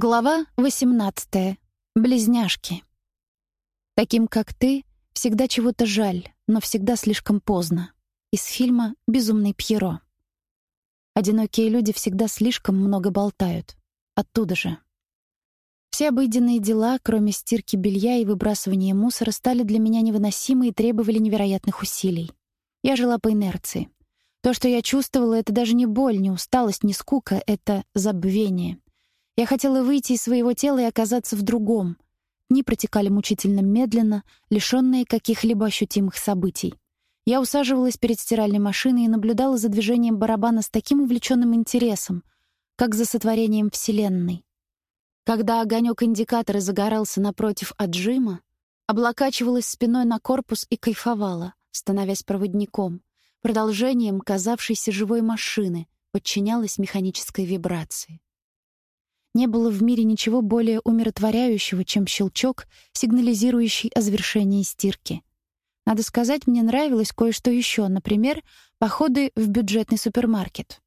Глава 18. Близняшки. Таким, как ты, всегда чего-то жаль, но всегда слишком поздно. Из фильма «Безумный Пьеро». Одинокие люди всегда слишком много болтают. Оттуда же. Все обыденные дела, кроме стирки белья и выбрасывания мусора, стали для меня невыносимы и требовали невероятных усилий. Я жила по инерции. То, что я чувствовала, это даже не боль, не усталость, не скука, это забвение — я хотела выйти из своего тела и оказаться в другом. Дни протекали мучительно медленно, лишённые каких-либо ощутимых событий. Я усаживалась перед стиральной машиной и наблюдала за движением барабана с таким увлечённым интересом, как за сотворением Вселенной. Когда огонёк индикатора загорался напротив отжима, облокачивалась спиной на корпус и кайфовала, становясь проводником, продолжением казавшейся живой машины, подчинялась механической вибрации. Не было в мире ничего более умиротворяющего, чем щелчок, сигнализирующий о завершении стирки. Надо сказать, мне нравилось кое-что еще, например, походы в бюджетный супермаркет.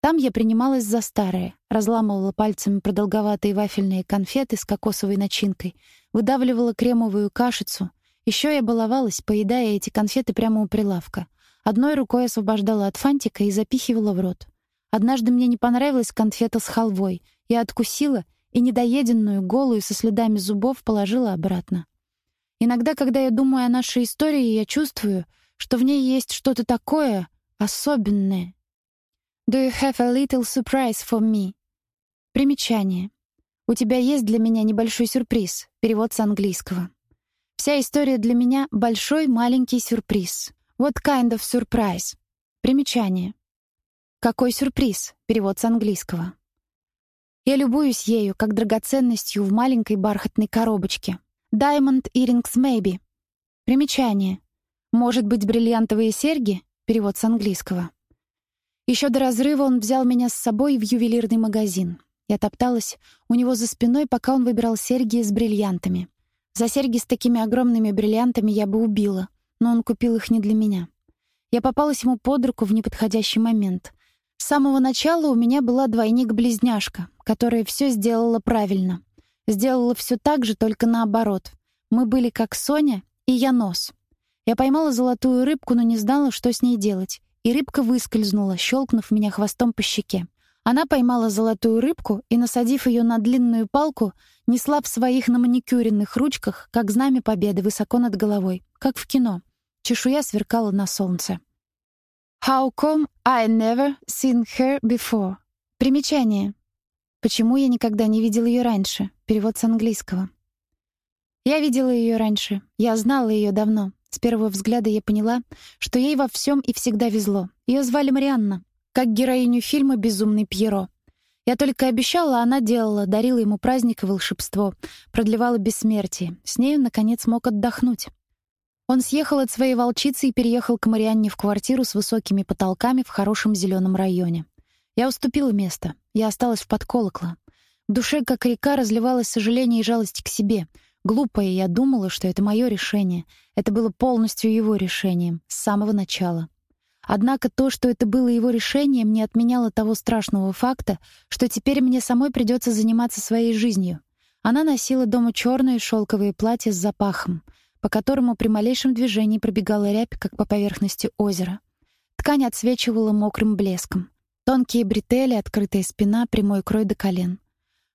Там я принималась за старое, разламывала пальцами продолговатые вафельные конфеты с кокосовой начинкой, выдавливала кремовую кашицу. Еще я баловалась, поедая эти конфеты прямо у прилавка. Одной рукой освобождала от фантика и запихивала в рот. Однажды мне не понравилась конфета с халвой, я откусила и недоеденную, голую, со следами зубов положила обратно. Иногда, когда я думаю о нашей истории, я чувствую, что в ней есть что-то такое особенное. Do you have a little surprise for me? Примечание. У тебя есть для меня небольшой сюрприз. Перевод с английского. Вся история для меня большой маленький сюрприз. What kind of surprise? Примечание. Какой сюрприз? Перевод с английского. Я любуюсь ею, как драгоценностью в маленькой бархатной коробочке. Diamond Earrings Maybe. Примечание. Может быть, бриллиантовые серьги? Перевод с английского. Еще до разрыва он взял меня с собой в ювелирный магазин. Я топталась у него за спиной, пока он выбирал серьги с бриллиантами. За серьги с такими огромными бриллиантами я бы убила, но он купил их не для меня. Я попалась ему под руку в неподходящий момент. С самого начала у меня была двойник-близняшка, которая все сделала правильно. Сделала все так же, только наоборот. Мы были как Соня и я нос. Я поймала золотую рыбку, но не знала, что с ней делать. И рыбка выскользнула, щелкнув меня хвостом по щеке. Она поймала золотую рыбку и, насадив ее на длинную палку, несла в своих наманикюренных ручках, как знамя победы, высоко над головой, как в кино. Чешуя сверкала на солнце. How come I never seen her before? Примечание. Почему я никогда не видел ее раньше? Перевод с английского. Я видела ее раньше. Я знала ее давно. С первого взгляда я поняла, что ей во всем и всегда везло. Ее звали Марианна, как героиню фильма Безумный Пьеро. Я только обещала, а она делала, дарила ему праздник и волшебство, продлевала бессмертие. С ней он наконец мог отдохнуть. Он съехал от своей волчицы и переехал к Марианне в квартиру с высокими потолками в хорошем зеленом районе. Я уступила место. Я осталась в подколокло. В душе, как река, разливалось сожаление и жалость к себе. Глупая я думала, что это мое решение. Это было полностью его решением, с самого начала. Однако то, что это было его решением, не отменяло того страшного факта, что теперь мне самой придется заниматься своей жизнью. Она носила дома черное шелковое платье с запахом — по которому при малейшем движении пробегала рябь, как по поверхности озера. Ткань отсвечивала мокрым блеском. Тонкие бретели, открытая спина, прямой крой до колен.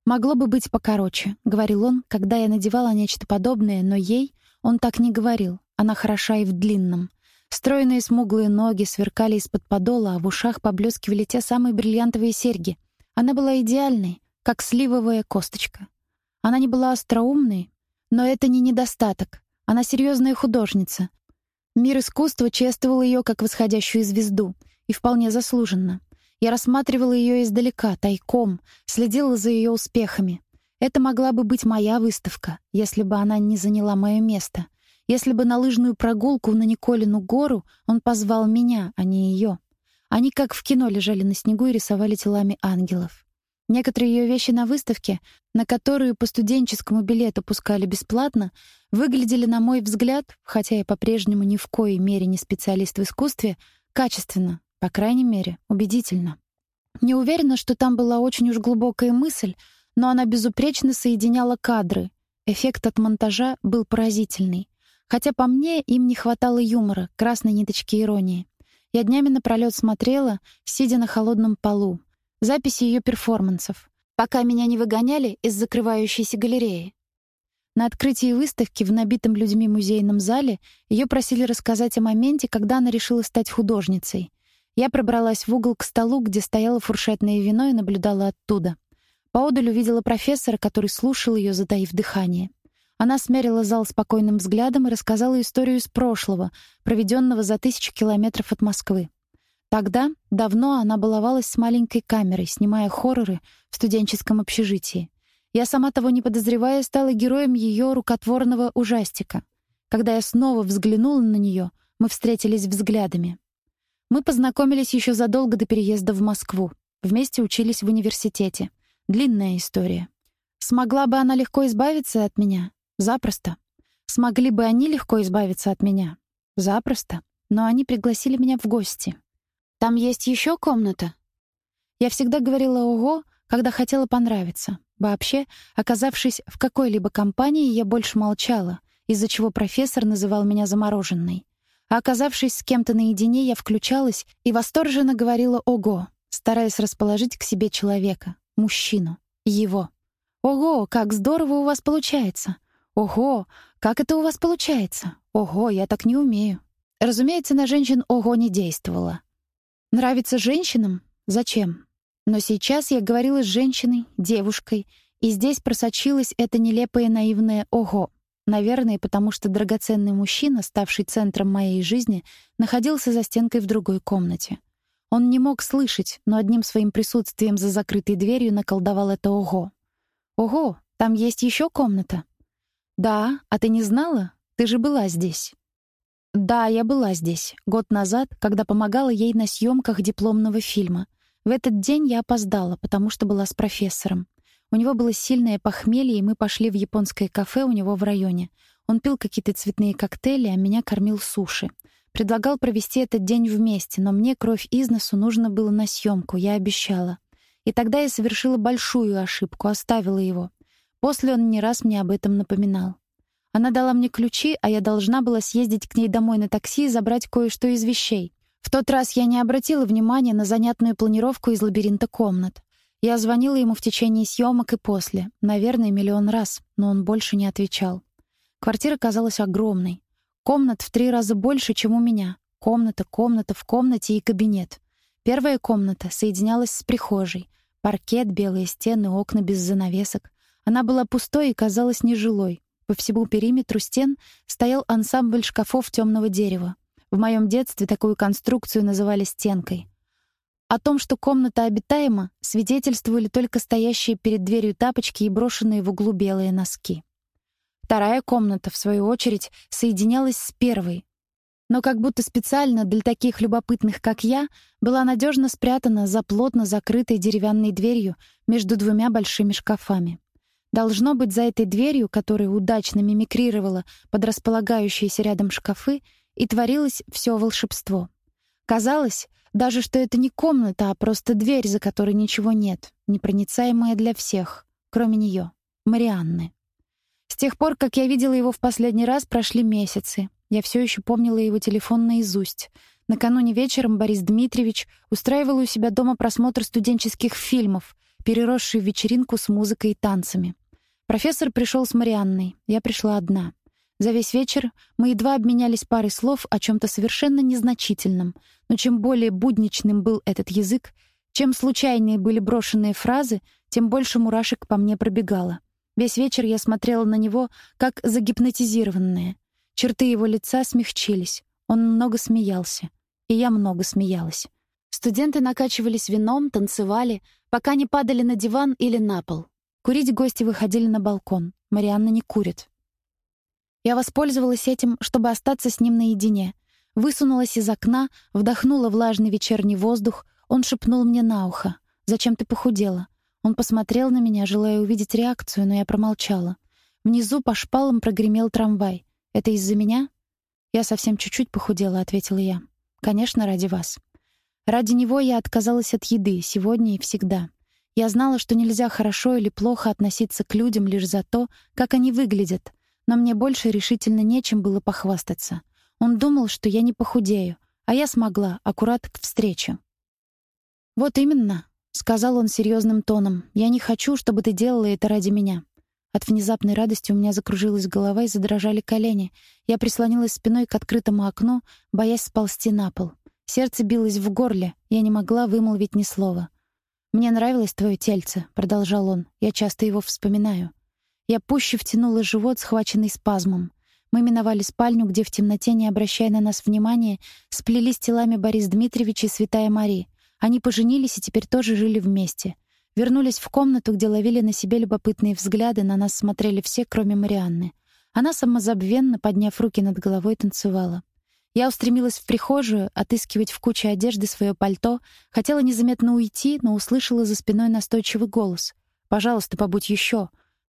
«Могло бы быть покороче», — говорил он, когда я надевала нечто подобное, но ей он так не говорил. Она хороша и в длинном. Стройные смуглые ноги сверкали из-под подола, а в ушах поблескивали те самые бриллиантовые серьги. Она была идеальной, как сливовая косточка. Она не была остроумной, но это не недостаток. Она серьезная художница. Мир искусства чествовал ее как восходящую звезду, и вполне заслуженно. Я рассматривала ее издалека, тайком, следила за ее успехами. Это могла бы быть моя выставка, если бы она не заняла мое место. Если бы на лыжную прогулку на Николину гору он позвал меня, а не ее. Они как в кино лежали на снегу и рисовали телами ангелов. Некоторые ее вещи на выставке, на которую по студенческому билету пускали бесплатно, выглядели, на мой взгляд, хотя я по-прежнему ни в коей мере не специалист в искусстве, качественно, по крайней мере, убедительно. Не уверена, что там была очень уж глубокая мысль, но она безупречно соединяла кадры. Эффект от монтажа был поразительный. Хотя по мне им не хватало юмора, красной ниточки иронии. Я днями напролёт смотрела, сидя на холодном полу, записи ее перформансов, пока меня не выгоняли из закрывающейся галереи. На открытии выставки в набитом людьми музейном зале ее просили рассказать о моменте, когда она решила стать художницей. Я пробралась в угол к столу, где стояло фуршетное вино, и наблюдала оттуда. Поодаль увидела профессора, который слушал ее, затаив дыхание. Она смерила зал спокойным взглядом и рассказала историю из прошлого, проведенного за тысячи километров от Москвы. Тогда, давно, она баловалась с маленькой камерой, снимая хорроры в студенческом общежитии. Я сама того не подозревая стала героем ее рукотворного ужастика. Когда я снова взглянула на нее, мы встретились взглядами. Мы познакомились еще задолго до переезда в Москву. Вместе учились в университете. Длинная история. Смогла бы она легко избавиться от меня? Запросто. Смогли бы они легко избавиться от меня? Запросто. Но они пригласили меня в гости. Там есть еще комната? Я всегда говорила «ого», когда хотела понравиться. Вообще, оказавшись в какой-либо компании, я больше молчала, из-за чего профессор называл меня замороженной. А оказавшись с кем-то наедине, я включалась и восторженно говорила «ого», стараясь расположить к себе человека, мужчину, его. «Ого, как здорово у вас получается! Ого, как это у вас получается! Ого, я так не умею!» Разумеется, на женщин «ого» не действовало. Нравится женщинам? Зачем? Но сейчас я говорила с женщиной, девушкой, и здесь просочилось это нелепое наивное «ого». Наверное, потому что драгоценный мужчина, ставший центром моей жизни, находился за стенкой в другой комнате. Он не мог слышать, но одним своим присутствием за закрытой дверью наколдовал это «ого». «Ого, там есть еще комната?» «Да, а ты не знала? Ты же была здесь». Да, я была здесь, год назад, когда помогала ей на съемках дипломного фильма. В этот день я опоздала, потому что была с профессором. У него было сильное похмелье, и мы пошли в японское кафе у него в районе. Он пил какие-то цветные коктейли, а меня кормил суши. Предлагал провести этот день вместе, но мне кровь из носу нужно было на съемку, я обещала. И тогда я совершила большую ошибку, оставила его. После он не раз мне об этом напоминал. Она дала мне ключи, а я должна была съездить к ней домой на такси и забрать кое-что из вещей. В тот раз я не обратила внимания на занятную планировку из лабиринта комнат. Я звонила ему в течение съемок и после, наверное, миллион раз, но он больше не отвечал. Квартира казалась огромной. Комнат в три раза больше, чем у меня. Комната, комната в комнате и кабинет. Первая комната соединялась с прихожей. Паркет, белые стены, окна без занавесок. Она была пустой и казалась нежилой. По всему периметру стен стоял ансамбль шкафов темного дерева. В моем детстве такую конструкцию называли стенкой. О том, что комната обитаема, свидетельствовали только стоящие перед дверью тапочки и брошенные в углу белые носки. Вторая комната, в свою очередь, соединялась с первой, но как будто специально для таких любопытных, как я, была надежно спрятана за плотно закрытой деревянной дверью между двумя большими шкафами. Должно быть, за этой дверью, которая удачно мимикрировала под располагающиеся рядом шкафы, и творилось все волшебство. Казалось, даже что это не комната, а просто дверь, за которой ничего нет, непроницаемая для всех, кроме нее, Марианны. С тех пор, как я видела его в последний раз, прошли месяцы. Я все еще помнила его телефон наизусть. Накануне вечером Борис Дмитриевич устраивал у себя дома просмотр студенческих фильмов, переросший в вечеринку с музыкой и танцами. Профессор пришел с Марианной, я пришла одна. За весь вечер мы едва обменялись парой слов о чем то совершенно незначительном, но чем более будничным был этот язык, чем случайнее были брошенные фразы, тем больше мурашек по мне пробегало. Весь вечер я смотрела на него, как загипнотизированная. Черты его лица смягчились. Он много смеялся, и я много смеялась. Студенты накачивались вином, танцевали, пока не падали на диван или на пол. Курить гости выходили на балкон. Марианна не курит. Я воспользовалась этим, чтобы остаться с ним наедине. Высунулась из окна, вдохнула влажный вечерний воздух. Он шепнул мне на ухо: "Зачем ты похудела?" Он посмотрел на меня, желая увидеть реакцию, но я промолчала. Внизу по шпалам прогремел трамвай. "Это из-за меня?" "Я совсем чуть-чуть похудела", ответила я. "Конечно, ради вас". Ради него я отказалась от еды, сегодня и всегда. Я знала, что нельзя хорошо или плохо относиться к людям лишь за то, как они выглядят, но мне больше решительно нечем было похвастаться. Он думал, что я не похудею, а я смогла, аккурат к встрече. «Вот именно», — сказал он серьезным тоном, — «я не хочу, чтобы ты делала это ради меня. От внезапной радости у меня закружилась голова и задрожали колени. Я прислонилась спиной к открытому окну, боясь сползти на пол. Сердце билось в горле, я не могла вымолвить ни слова. «Мне нравилось твое тельце», — продолжал он. «Я часто его вспоминаю». Я пуще втянула живот, схваченный спазмом. Мы миновали спальню, где в темноте, не обращая на нас внимания, сплелись телами Борис Дмитриевич и Святая Мария. Они поженились и теперь тоже жили вместе. Вернулись в комнату, где ловили на себе любопытные взгляды, на нас смотрели все, кроме Марианны. Она самозабвенно, подняв руки над головой, танцевала. Я устремилась в прихожую, отыскивать в куче одежды свое пальто, хотела незаметно уйти, но услышала за спиной настойчивый голос. «Пожалуйста, побудь еще.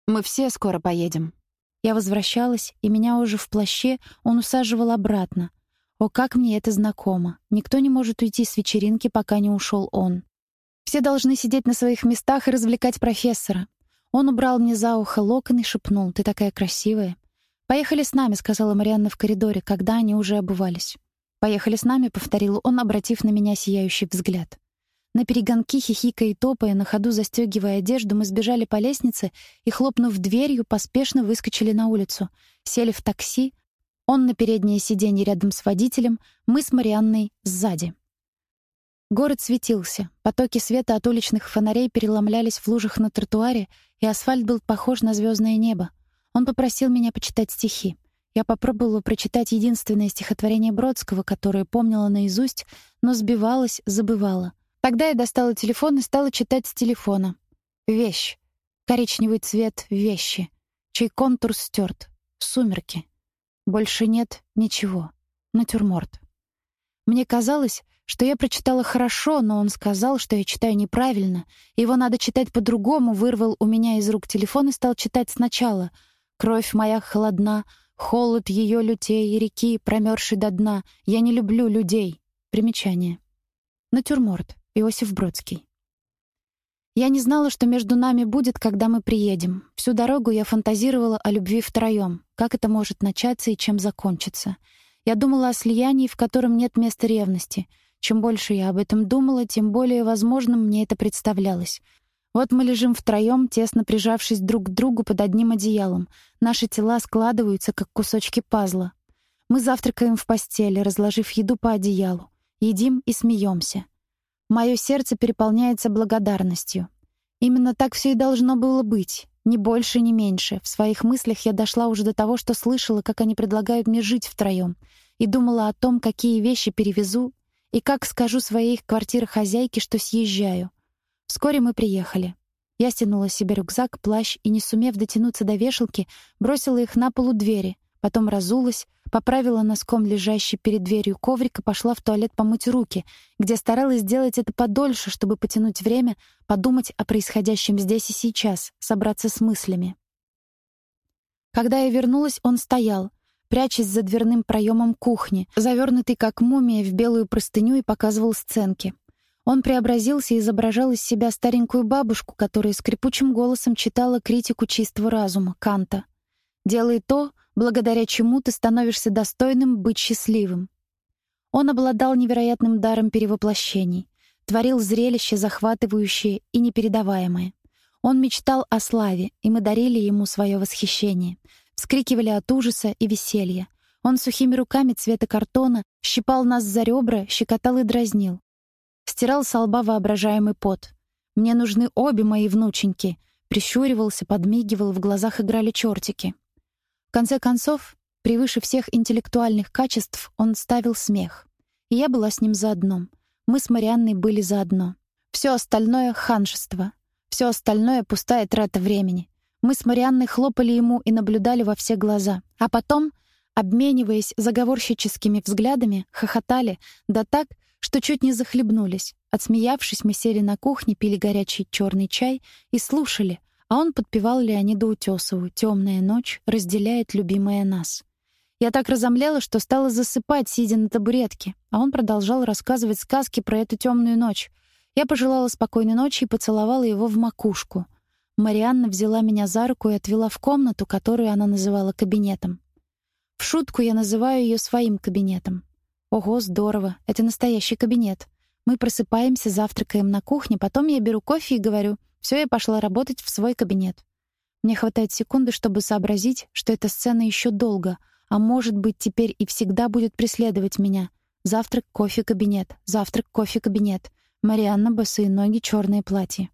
Мы все скоро поедем». Я возвращалась, и меня уже в плаще он усаживал обратно. О, как мне это знакомо. Никто не может уйти с вечеринки, пока не ушел он. Все должны сидеть на своих местах и развлекать профессора. Он убрал мне за ухо локон и шепнул: "Ты такая красивая". "Поехали с нами", сказала Марианна в коридоре, когда они уже обувались. "Поехали с нами", повторил он, обратив на меня сияющий взгляд. На перегонки, хихикая и топая, на ходу застегивая одежду, мы сбежали по лестнице и, хлопнув дверью, поспешно выскочили на улицу. Сели в такси. Он на переднее сиденье рядом с водителем, мы с Марианной сзади. Город светился. Потоки света от уличных фонарей переломлялись в лужах на тротуаре, и асфальт был похож на звездное небо. Он попросил меня почитать стихи. Я попробовала прочитать единственное стихотворение Бродского, которое помнила наизусть, но сбивалась, забывала. Тогда я достала телефон и стала читать с телефона. Вещь. Коричневый цвет вещи, чей контур стерт. Сумерки. Больше нет ничего. Натюрморт. Мне казалось, что я прочитала хорошо, но он сказал, что я читаю неправильно. Его надо читать по-другому, вырвал у меня из рук телефон и стал читать сначала. «Кровь моя холодна, холод ее лютей реки, промерзший до дна. Я не люблю людей». Примечание. Натюрморт. Иосиф Бродский. Я не знала, что между нами будет, когда мы приедем. Всю дорогу я фантазировала о любви втроем, как это может начаться и чем закончиться. Я думала о слиянии, в котором нет места ревности — чем больше я об этом думала, тем более возможным мне это представлялось. Вот мы лежим втроем, тесно прижавшись друг к другу под одним одеялом. Наши тела складываются, как кусочки пазла. Мы завтракаем в постели, разложив еду по одеялу. Едим и смеемся. Мое сердце переполняется благодарностью. Именно так все и должно было быть. Ни больше, ни меньше. В своих мыслях я дошла уже до того, что слышала, как они предлагают мне жить втроем, и думала о том, какие вещи перевезу и как скажу своей квартире хозяйке, что съезжаю. Вскоре мы приехали. Я стянула себе рюкзак, плащ и, не сумев дотянуться до вешалки, бросила их на полу двери, потом разулась, поправила носком лежащий перед дверью коврик и пошла в туалет помыть руки, где старалась сделать это подольше, чтобы потянуть время, подумать о происходящем здесь и сейчас, собраться с мыслями. Когда я вернулась, он стоял, прячась за дверным проемом кухни, завернутый как мумия в белую простыню и показывал сценки. Он преобразился и изображал из себя старенькую бабушку, которая скрипучим голосом читала критику чистого разума Канта. «Делай то, благодаря чему ты становишься достойным быть счастливым». Он обладал невероятным даром перевоплощений, творил зрелище, захватывающее и непередаваемое. Он мечтал о славе, и мы дарили ему свое восхищение — вскрикивали от ужаса и веселья. Он сухими руками цвета картона щипал нас за ребра, щекотал и дразнил. Стирал с лба воображаемый пот. «Мне нужны обе мои внученьки», прищуривался, подмигивал, в глазах играли чертики. В конце концов, превыше всех интеллектуальных качеств, он ставил смех. И я была с ним заодно. Мы с Марианной были заодно. Все остальное — ханжество. Все остальное — пустая трата времени. Мы с Марианной хлопали ему и наблюдали во все глаза. А потом, обмениваясь заговорщическими взглядами, хохотали, да так, что чуть не захлебнулись. Отсмеявшись, мы сели на кухне, пили горячий черный чай и слушали, а он подпевал Леониду Утесову «Темная ночь разделяет любимая нас». Я так разомлела, что стала засыпать, сидя на табуретке, а он продолжал рассказывать сказки про эту темную ночь. Я пожелала спокойной ночи и поцеловала его в макушку. Марианна взяла меня за руку и отвела в комнату, которую она называла кабинетом. В шутку я называю ее своим кабинетом. Ого, здорово. Это настоящий кабинет. Мы просыпаемся, завтракаем на кухне, потом я беру кофе и говорю: "Все, я пошла работать в свой кабинет". Мне хватает секунды, чтобы сообразить, что эта сцена еще долго, а может быть, теперь и всегда будет преследовать меня. Завтрак, кофе, кабинет. Завтрак, кофе, кабинет. Марианна, босые ноги, черное платье.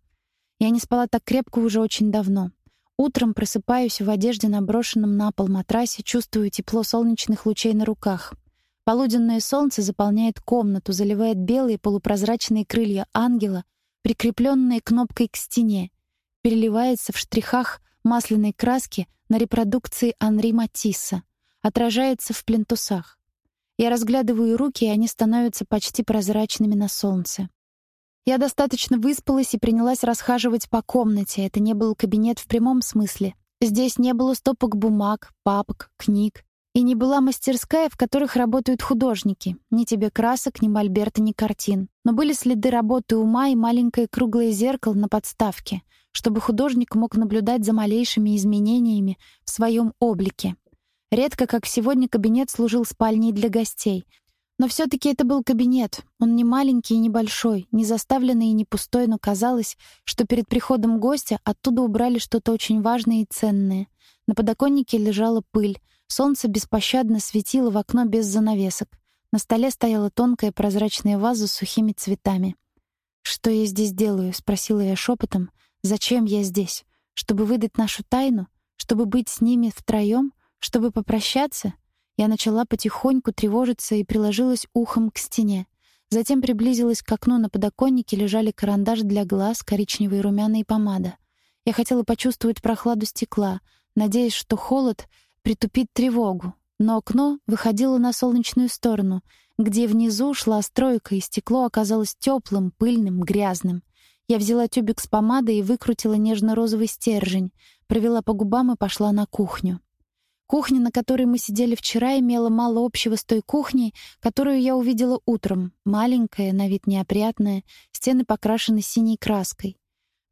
Я не спала так крепко уже очень давно. Утром просыпаюсь в одежде на брошенном на пол матрасе, чувствую тепло солнечных лучей на руках. Полуденное солнце заполняет комнату, заливает белые полупрозрачные крылья ангела, прикрепленные кнопкой к стене, переливается в штрихах масляной краски на репродукции Анри Матисса, отражается в плинтусах. Я разглядываю руки, и они становятся почти прозрачными на солнце. Я достаточно выспалась и принялась расхаживать по комнате. Это не был кабинет в прямом смысле. Здесь не было стопок бумаг, папок, книг. И не была мастерская, в которых работают художники. Ни тебе красок, ни мольберта, ни картин. Но были следы работы ума и маленькое круглое зеркало на подставке, чтобы художник мог наблюдать за малейшими изменениями в своем облике. Редко, как сегодня, кабинет служил спальней для гостей, но все таки это был кабинет. Он не маленький и не большой, не заставленный и не пустой, но казалось, что перед приходом гостя оттуда убрали что-то очень важное и ценное. На подоконнике лежала пыль. Солнце беспощадно светило в окно без занавесок. На столе стояла тонкая прозрачная ваза с сухими цветами. «Что я здесь делаю?» — спросила я шепотом. «Зачем я здесь? Чтобы выдать нашу тайну? Чтобы быть с ними втроем? Чтобы попрощаться?» Я начала потихоньку тревожиться и приложилась ухом к стене. Затем приблизилась к окну, на подоконнике лежали карандаш для глаз, коричневый румяна и помада. Я хотела почувствовать прохладу стекла, надеясь, что холод притупит тревогу. Но окно выходило на солнечную сторону, где внизу шла стройка, и стекло оказалось теплым, пыльным, грязным. Я взяла тюбик с помадой и выкрутила нежно-розовый стержень, провела по губам и пошла на кухню. Кухня, на которой мы сидели вчера, имела мало общего с той кухней, которую я увидела утром. Маленькая, на вид неопрятная, стены покрашены синей краской.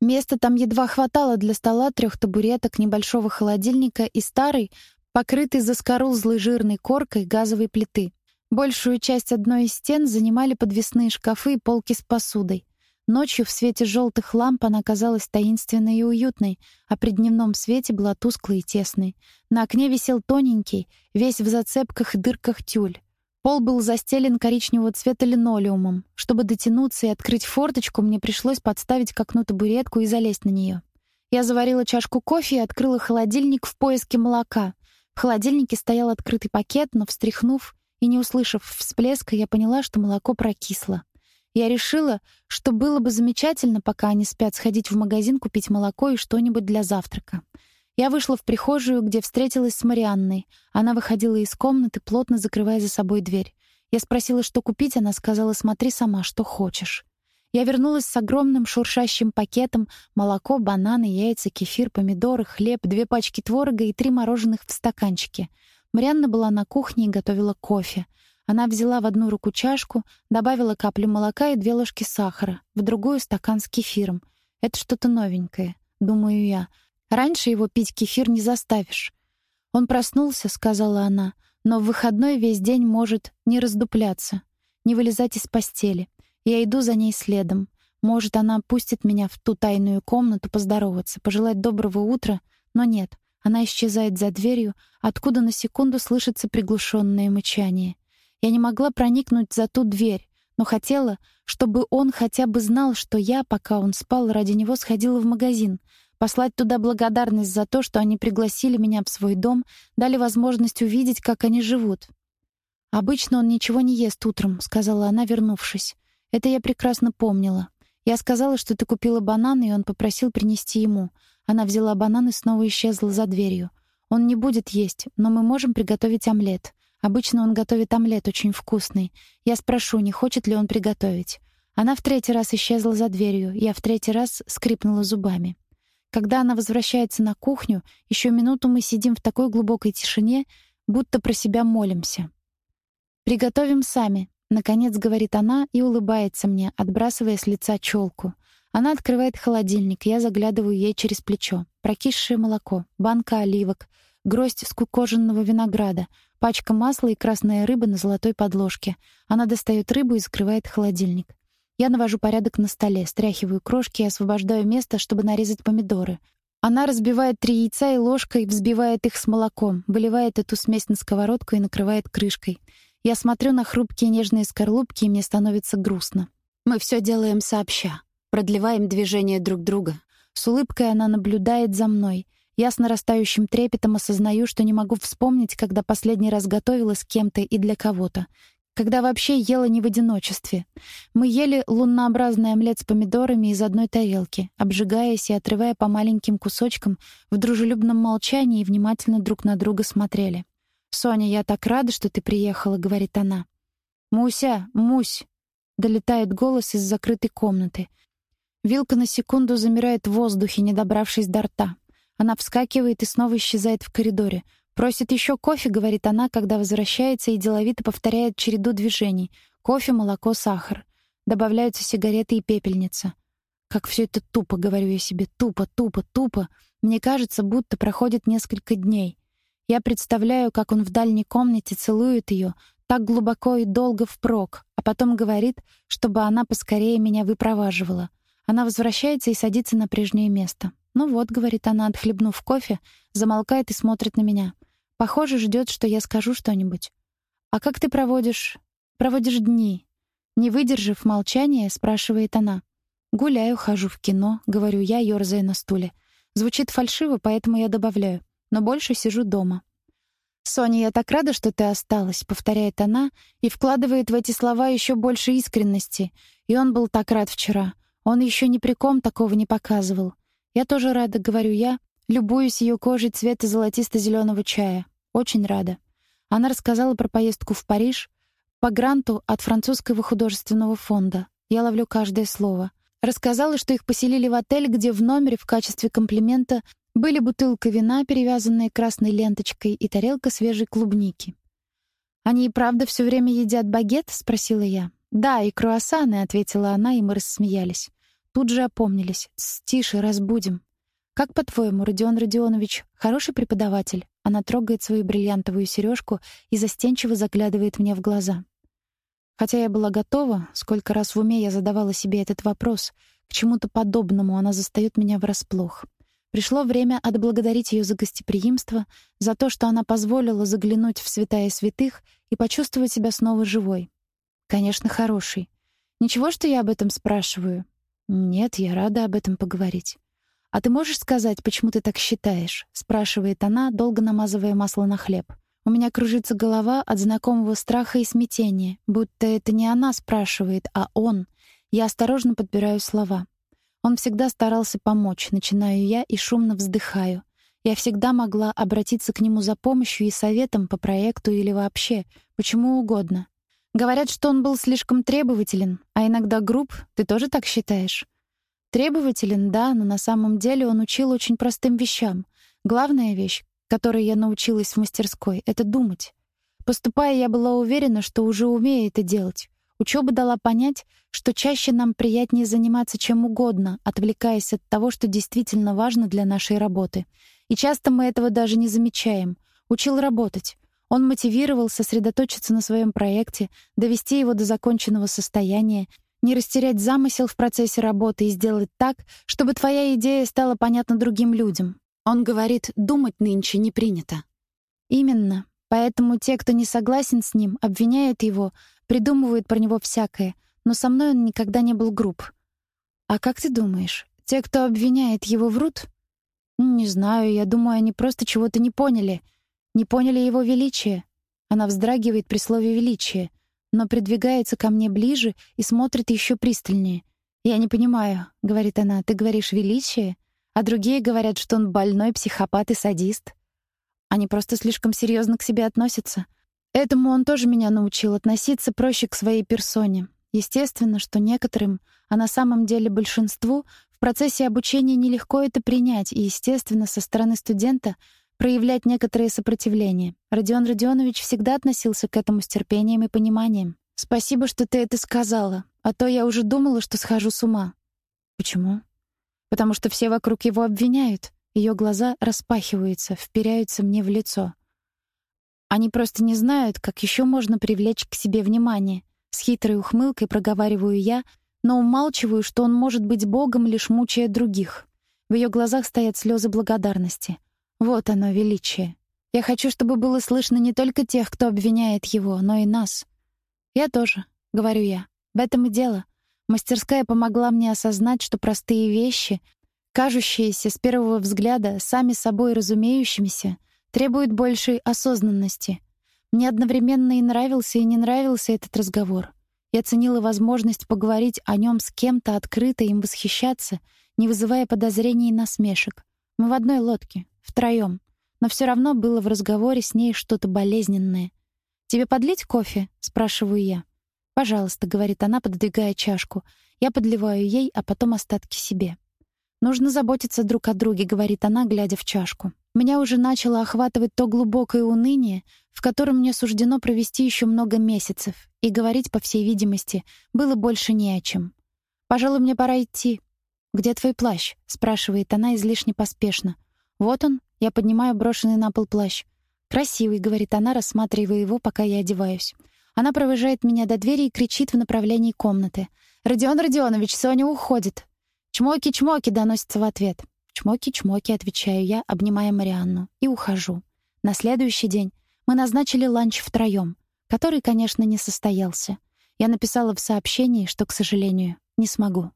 Места там едва хватало для стола, трех табуреток, небольшого холодильника и старой, покрытой заскорузлой жирной коркой газовой плиты. Большую часть одной из стен занимали подвесные шкафы и полки с посудой. Ночью в свете желтых ламп она казалась таинственной и уютной, а при дневном свете была тусклой и тесной. На окне висел тоненький, весь в зацепках и дырках тюль. Пол был застелен коричневого цвета линолеумом. Чтобы дотянуться и открыть форточку, мне пришлось подставить к окну табуретку и залезть на нее. Я заварила чашку кофе и открыла холодильник в поиске молока. В холодильнике стоял открытый пакет, но встряхнув и не услышав всплеска, я поняла, что молоко прокисло. Я решила, что было бы замечательно, пока они спят, сходить в магазин, купить молоко и что-нибудь для завтрака. Я вышла в прихожую, где встретилась с Марианной. Она выходила из комнаты, плотно закрывая за собой дверь. Я спросила, что купить, она сказала: "Смотри сама, что хочешь". Я вернулась с огромным шуршащим пакетом: молоко, бананы, яйца, кефир, помидоры, хлеб, две пачки творога и три мороженых в стаканчике. Марианна была на кухне и готовила кофе. Она взяла в одну руку чашку, добавила каплю молока и две ложки сахара, в другую стакан с кефиром. Это что-то новенькое, думаю я. Раньше его пить кефир не заставишь. Он проснулся, сказала она, но в выходной весь день может не раздупляться, не вылезать из постели. Я иду за ней следом. Может, она пустит меня в ту тайную комнату поздороваться, пожелать доброго утра, но нет. Она исчезает за дверью, откуда на секунду слышится приглушенное мычание. Я не могла проникнуть за ту дверь, но хотела, чтобы он хотя бы знал, что я, пока он спал, ради него сходила в магазин, послать туда благодарность за то, что они пригласили меня в свой дом, дали возможность увидеть, как они живут. Обычно он ничего не ест утром, сказала она, вернувшись. Это я прекрасно помнила. Я сказала, что ты купила бананы, и он попросил принести ему. Она взяла банан и снова исчезла за дверью. Он не будет есть, но мы можем приготовить омлет. Обычно он готовит омлет очень вкусный. Я спрошу, не хочет ли он приготовить. Она в третий раз исчезла за дверью. Я в третий раз скрипнула зубами. Когда она возвращается на кухню, еще минуту мы сидим в такой глубокой тишине, будто про себя молимся. Приготовим сами. Наконец говорит она и улыбается мне, отбрасывая с лица челку. Она открывает холодильник, я заглядываю ей через плечо. Прокисшее молоко, банка оливок, гроздь скукоженного винограда, пачка масла и красная рыба на золотой подложке. Она достает рыбу и закрывает холодильник. Я навожу порядок на столе, стряхиваю крошки и освобождаю место, чтобы нарезать помидоры. Она разбивает три яйца и ложкой взбивает их с молоком, выливает эту смесь на сковородку и накрывает крышкой. Я смотрю на хрупкие нежные скорлупки, и мне становится грустно. Мы все делаем сообща. Продлеваем движение друг друга. С улыбкой она наблюдает за мной. Я с нарастающим трепетом осознаю, что не могу вспомнить, когда последний раз готовила с кем-то и для кого-то. Когда вообще ела не в одиночестве. Мы ели луннообразный омлет с помидорами из одной тарелки, обжигаясь и отрывая по маленьким кусочкам в дружелюбном молчании и внимательно друг на друга смотрели. «Соня, я так рада, что ты приехала», — говорит она. «Муся, Мусь!» — долетает голос из закрытой комнаты — Вилка на секунду замирает в воздухе, не добравшись до рта. Она вскакивает и снова исчезает в коридоре. «Просит еще кофе», — говорит она, когда возвращается и деловито повторяет череду движений. «Кофе, молоко, сахар». Добавляются сигареты и пепельница. Как все это тупо, говорю я себе, тупо, тупо, тупо. Мне кажется, будто проходит несколько дней. Я представляю, как он в дальней комнате целует ее, так глубоко и долго впрок, а потом говорит, чтобы она поскорее меня выпроваживала. Она возвращается и садится на прежнее место. «Ну вот», — говорит она, отхлебнув кофе, замолкает и смотрит на меня. Похоже, ждет, что я скажу что-нибудь. «А как ты проводишь... проводишь дни?» Не выдержав молчания, спрашивает она. «Гуляю, хожу в кино», — говорю я, ёрзая на стуле. Звучит фальшиво, поэтому я добавляю. «Но больше сижу дома». «Соня, я так рада, что ты осталась», — повторяет она и вкладывает в эти слова еще больше искренности. И он был так рад вчера. Он еще ни при ком такого не показывал. Я тоже рада, говорю я, любуюсь ее кожей цвета золотисто зеленого чая. Очень рада. Она рассказала про поездку в Париж по гранту от французского художественного фонда. Я ловлю каждое слово. Рассказала, что их поселили в отель, где в номере в качестве комплимента были бутылка вина, перевязанная красной ленточкой, и тарелка свежей клубники. «Они и правда все время едят багет?» — спросила я. «Да, и круассаны», — ответила она, и мы рассмеялись. Тут же опомнились. «Тише, разбудим». «Как, по-твоему, Родион Родионович, хороший преподаватель?» Она трогает свою бриллиантовую сережку и застенчиво заглядывает мне в глаза. Хотя я была готова, сколько раз в уме я задавала себе этот вопрос, к чему-то подобному она застаёт меня врасплох. Пришло время отблагодарить ее за гостеприимство, за то, что она позволила заглянуть в святая святых и почувствовать себя снова живой. Конечно, хороший. Ничего, что я об этом спрашиваю? Нет, я рада об этом поговорить. А ты можешь сказать, почему ты так считаешь? спрашивает она, долго намазывая масло на хлеб. У меня кружится голова от знакомого страха и смятения, будто это не она спрашивает, а он. Я осторожно подбираю слова. Он всегда старался помочь, начинаю я и шумно вздыхаю. Я всегда могла обратиться к нему за помощью и советом по проекту или вообще, почему угодно. Говорят, что он был слишком требователен, а иногда груб. Ты тоже так считаешь? Требователен, да, но на самом деле он учил очень простым вещам. Главная вещь, которой я научилась в мастерской это думать. Поступая, я была уверена, что уже умею это делать. Учеба дала понять, что чаще нам приятнее заниматься чем угодно, отвлекаясь от того, что действительно важно для нашей работы. И часто мы этого даже не замечаем. Учил работать. Он мотивировал сосредоточиться на своем проекте, довести его до законченного состояния, не растерять замысел в процессе работы и сделать так, чтобы твоя идея стала понятна другим людям. Он говорит, думать нынче не принято. Именно. Поэтому те, кто не согласен с ним, обвиняют его, придумывают про него всякое, но со мной он никогда не был груб. А как ты думаешь, те, кто обвиняет его, врут? Не знаю, я думаю, они просто чего-то не поняли — не поняли его величия. Она вздрагивает при слове величие, но придвигается ко мне ближе и смотрит еще пристальнее. Я не понимаю, говорит она. Ты говоришь величие, а другие говорят, что он больной психопат и садист. Они просто слишком серьезно к себе относятся. Этому он тоже меня научил относиться проще к своей персоне. Естественно, что некоторым, а на самом деле большинству, в процессе обучения нелегко это принять, и естественно, со стороны студента проявлять некоторое сопротивление. Родион Родионович всегда относился к этому с терпением и пониманием. Спасибо, что ты это сказала, а то я уже думала, что схожу с ума. Почему? Потому что все вокруг его обвиняют. Ее глаза распахиваются, впираются мне в лицо. Они просто не знают, как еще можно привлечь к себе внимание. С хитрой ухмылкой проговариваю я, но умалчиваю, что он может быть богом, лишь мучая других. В ее глазах стоят слезы благодарности. Вот оно, величие. Я хочу, чтобы было слышно не только тех, кто обвиняет его, но и нас. Я тоже, говорю я. В этом и дело. Мастерская помогла мне осознать, что простые вещи, кажущиеся с первого взгляда сами собой разумеющимися, требуют большей осознанности. Мне одновременно и нравился, и не нравился этот разговор. Я ценила возможность поговорить о нем с кем-то открыто им восхищаться, не вызывая подозрений и насмешек. Мы в одной лодке, втроем, но все равно было в разговоре с ней что-то болезненное. «Тебе подлить кофе?» — спрашиваю я. «Пожалуйста», — говорит она, пододвигая чашку. Я подливаю ей, а потом остатки себе. «Нужно заботиться друг о друге», — говорит она, глядя в чашку. Меня уже начало охватывать то глубокое уныние, в котором мне суждено провести еще много месяцев, и говорить, по всей видимости, было больше не о чем. «Пожалуй, мне пора идти». «Где твой плащ?» — спрашивает она излишне поспешно. «Вот он». Я поднимаю брошенный на пол плащ. «Красивый», — говорит она, рассматривая его, пока я одеваюсь. Она провожает меня до двери и кричит в направлении комнаты. «Родион Родионович, Соня уходит!» «Чмоки-чмоки!» — доносится в ответ. «Чмоки-чмоки!» — отвечаю я, обнимая Марианну, и ухожу. На следующий день мы назначили ланч втроем, который, конечно, не состоялся. Я написала в сообщении, что, к сожалению, не смогу.